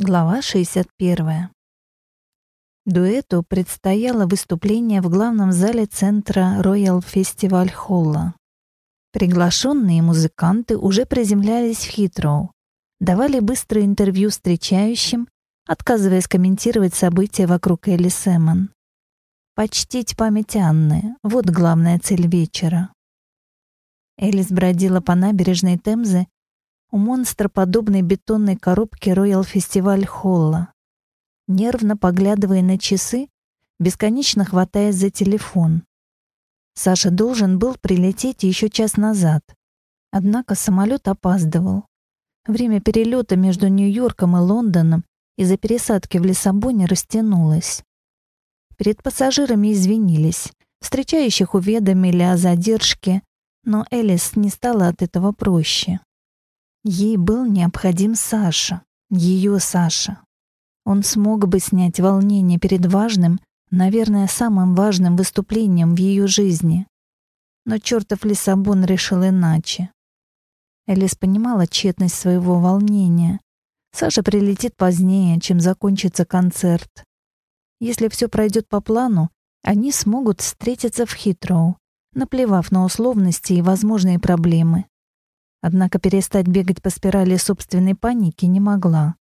Глава 61. Дуэту предстояло выступление в главном зале центра Royal Festival Холла. Приглашенные музыканты уже приземлялись в Хитроу, давали быстрое интервью встречающим, отказываясь комментировать события вокруг Элли Сэмон. Почтить память Анны — вот главная цель вечера. Элис бродила по набережной Темзы у монстроподобной бетонной коробки Royal Festival Холла. Нервно поглядывая на часы, бесконечно хватаясь за телефон. Саша должен был прилететь еще час назад. Однако самолет опаздывал. Время перелета между Нью-Йорком и Лондоном из-за пересадки в Лиссабоне растянулось. Перед пассажирами извинились, встречающих уведомили о задержке, но Элис не стала от этого проще. Ей был необходим Саша, ее Саша. Он смог бы снять волнение перед важным, наверное, самым важным выступлением в ее жизни. Но чертов Лиссабон решил иначе. Элис понимала тщетность своего волнения. Саша прилетит позднее, чем закончится концерт. Если все пройдет по плану, они смогут встретиться в Хитроу, наплевав на условности и возможные проблемы. Однако перестать бегать по спирали собственной паники не могла.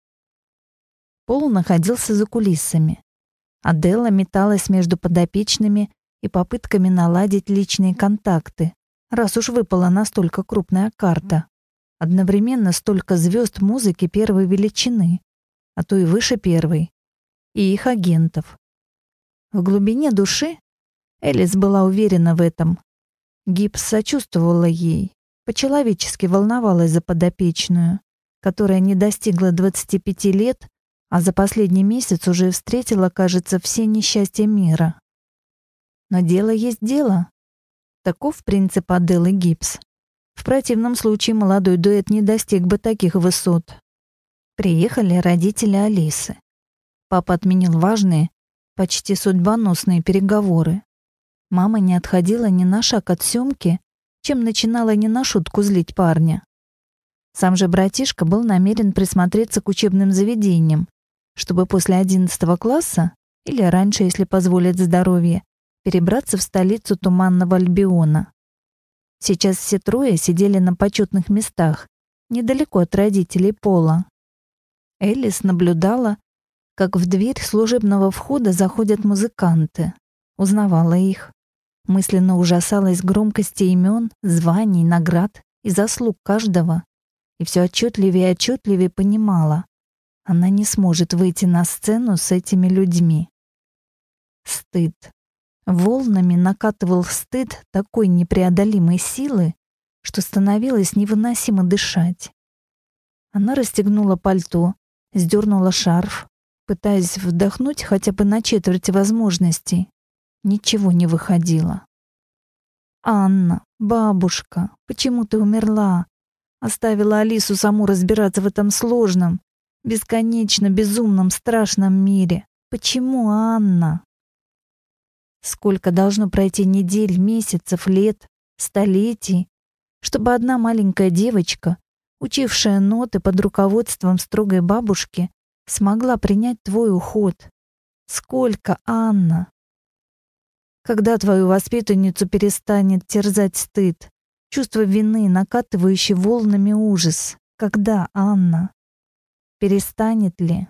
Пол находился за кулисами. Аделла металась между подопечными и попытками наладить личные контакты, раз уж выпала настолько крупная карта. Одновременно столько звезд музыки первой величины, а то и выше первой, и их агентов. В глубине души Элис была уверена в этом. Гипс сочувствовала ей, по-человечески волновалась за подопечную, которая не достигла 25 лет, а за последний месяц уже встретила, кажется, все несчастья мира. Но дело есть дело. Таков принцип Аделы Гипс. В противном случае молодой дуэт не достиг бы таких высот. Приехали родители Алисы. Папа отменил важные, почти судьбоносные переговоры. Мама не отходила ни на шаг от съемки чем начинала не на шутку злить парня. Сам же братишка был намерен присмотреться к учебным заведениям, чтобы после 11 класса, или раньше, если позволит здоровье, перебраться в столицу Туманного Альбиона. Сейчас все трое сидели на почетных местах, недалеко от родителей Пола. Элис наблюдала, как в дверь служебного входа заходят музыканты, узнавала их. Мысленно ужасалась громкости имен, званий, наград и заслуг каждого. И все отчетливее и отчетливее понимала. Она не сможет выйти на сцену с этими людьми. Стыд. Волнами накатывал стыд такой непреодолимой силы, что становилось невыносимо дышать. Она расстегнула пальто, сдернула шарф, пытаясь вдохнуть хотя бы на четверть возможностей, Ничего не выходило. «Анна, бабушка, почему ты умерла? Оставила Алису саму разбираться в этом сложном, бесконечно безумном, страшном мире. Почему, Анна?» Сколько должно пройти недель, месяцев, лет, столетий, чтобы одна маленькая девочка, учившая ноты под руководством строгой бабушки, смогла принять твой уход? Сколько, Анна? Когда твою воспитанницу перестанет терзать стыд, чувство вины, накатывающий волнами ужас? Когда, Анна? Перестанет ли?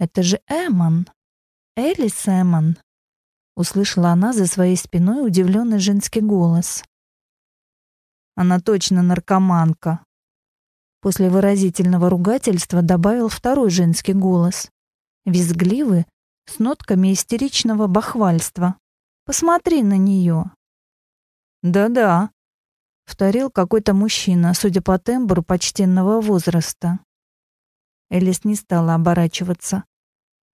Это же Эмон. Элис Эмон. Услышала она за своей спиной удивленный женский голос. Она точно наркоманка. После выразительного ругательства добавил второй женский голос. Визгливый, с нотками истеричного бахвальства. «Посмотри на нее!» «Да-да», — вторил какой-то мужчина, судя по тембру почтенного возраста. Элис не стала оборачиваться.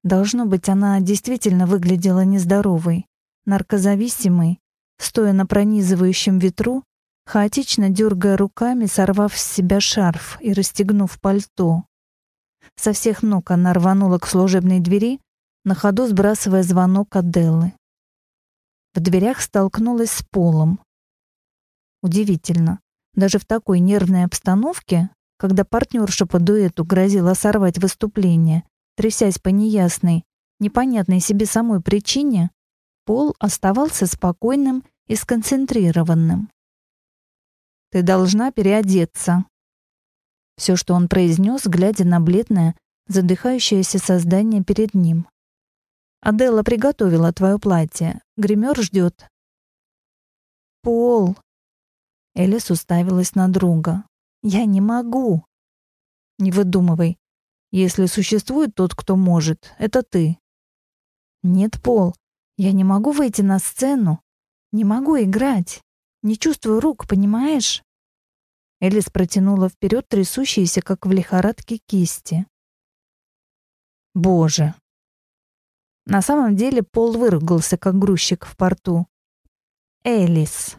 Должно быть, она действительно выглядела нездоровой, наркозависимой, стоя на пронизывающем ветру, хаотично дергая руками, сорвав с себя шарф и расстегнув пальто. Со всех ног она рванула к служебной двери, на ходу сбрасывая звонок от Деллы. В дверях столкнулась с Полом. Удивительно, даже в такой нервной обстановке когда партнерша по дуэту грозила сорвать выступление, трясясь по неясной, непонятной себе самой причине, Пол оставался спокойным и сконцентрированным. «Ты должна переодеться». Все, что он произнес, глядя на бледное, задыхающееся создание перед ним. «Аделла приготовила твое платье. Гример ждет». «Пол!» Элис уставилась на друга. «Я не могу!» «Не выдумывай. Если существует тот, кто может, это ты». «Нет, Пол, я не могу выйти на сцену. Не могу играть. Не чувствую рук, понимаешь?» Элис протянула вперед трясущиеся, как в лихорадке, кисти. «Боже!» На самом деле Пол выругался, как грузчик в порту. «Элис!»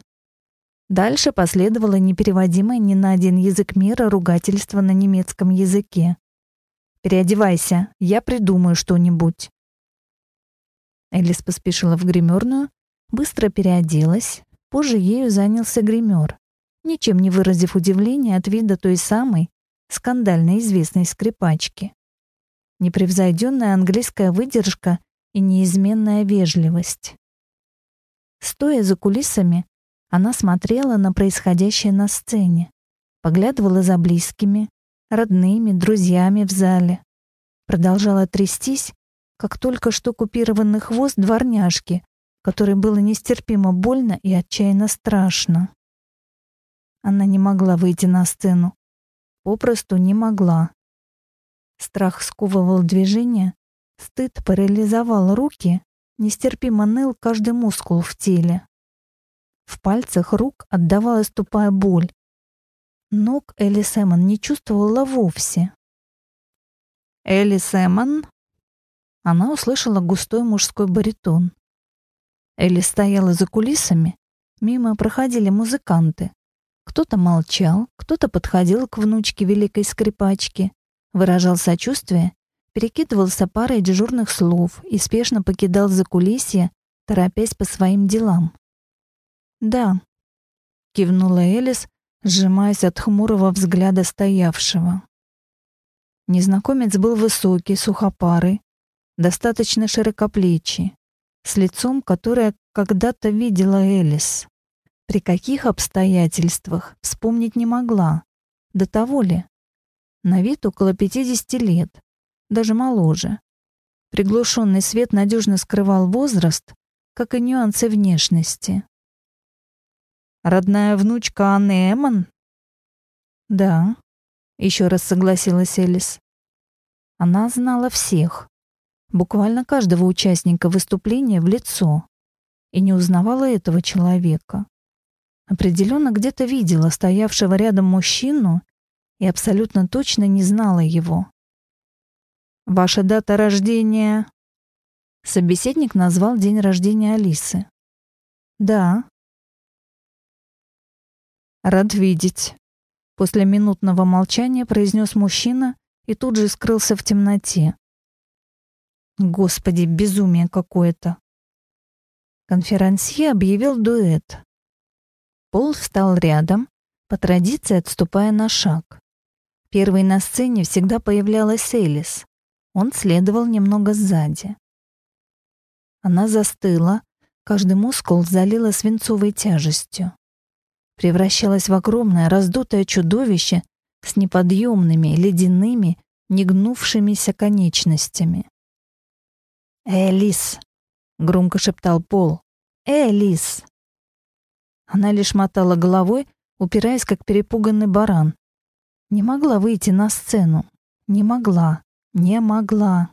Дальше последовало непереводимое ни на один язык мира ругательство на немецком языке. «Переодевайся, я придумаю что-нибудь». Элис поспешила в гримерную, быстро переоделась, позже ею занялся гример, ничем не выразив удивления от вида той самой, скандально известной скрипачки. Непревзойденная английская выдержка и неизменная вежливость. Стоя за кулисами, она смотрела на происходящее на сцене, поглядывала за близкими, родными, друзьями в зале. Продолжала трястись, как только что купированный хвост дворняжки, которой было нестерпимо больно и отчаянно страшно. Она не могла выйти на сцену. Попросту не могла. Страх сковывал движение, стыд парализовал руки, нестерпимо ныл каждый мускул в теле. В пальцах рук отдавалась тупая боль. Ног Элли Сэмон не чувствовала вовсе. «Элли Сэмон?» Она услышала густой мужской баритон. Элли стояла за кулисами, мимо проходили музыканты. Кто-то молчал, кто-то подходил к внучке великой скрипачки, выражал сочувствие, перекидывался парой дежурных слов и спешно покидал закулисье, торопясь по своим делам. «Да», — кивнула Элис, сжимаясь от хмурого взгляда стоявшего. Незнакомец был высокий, сухопарый, достаточно широкоплечий, с лицом, которое когда-то видела Элис. При каких обстоятельствах вспомнить не могла. До того ли? На вид около 50 лет, даже моложе. Приглушенный свет надежно скрывал возраст, как и нюансы внешности. Родная внучка Анны Эммон? Да, еще раз согласилась Элис. Она знала всех, буквально каждого участника выступления в лицо, и не узнавала этого человека. Определенно где-то видела стоявшего рядом мужчину и абсолютно точно не знала его. «Ваша дата рождения?» Собеседник назвал день рождения Алисы. «Да», «Рад видеть», — после минутного молчания произнес мужчина и тут же скрылся в темноте. Господи, безумие какое-то. Конферансье объявил дуэт. Пол встал рядом, по традиции отступая на шаг. Первой на сцене всегда появлялась Элис. Он следовал немного сзади. Она застыла, каждый мускул залила свинцовой тяжестью превращалась в огромное раздутое чудовище с неподъемными, ледяными, негнувшимися конечностями. «Элис!» — громко шептал Пол. «Элис!» Она лишь мотала головой, упираясь, как перепуганный баран. Не могла выйти на сцену. Не могла. Не могла.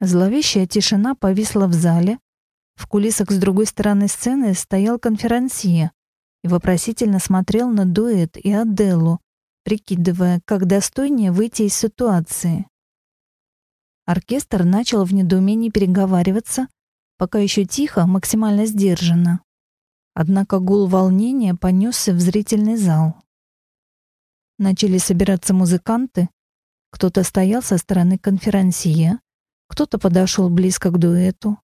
Зловещая тишина повисла в зале. В кулисах с другой стороны сцены стоял конферансье, и вопросительно смотрел на дуэт и Аделлу, прикидывая, как достойнее выйти из ситуации. Оркестр начал в недоумении переговариваться, пока еще тихо, максимально сдержанно. Однако гул волнения понесся в зрительный зал. Начали собираться музыканты, кто-то стоял со стороны конферансье, кто-то подошел близко к дуэту,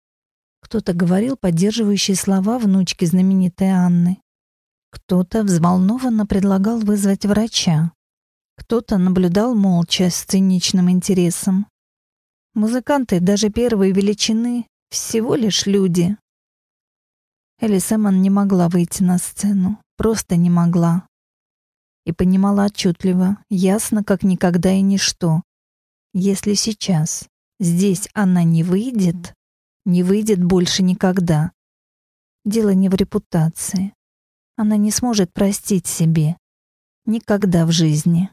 кто-то говорил поддерживающие слова внучки знаменитой Анны. Кто-то взволнованно предлагал вызвать врача. Кто-то наблюдал молча с циничным интересом. Музыканты даже первой величины всего лишь люди. Элли Сэмон не могла выйти на сцену, просто не могла. И понимала отчетливо, ясно, как никогда и ничто. Если сейчас, здесь она не выйдет, не выйдет больше никогда. Дело не в репутации. Она не сможет простить себе. Никогда в жизни.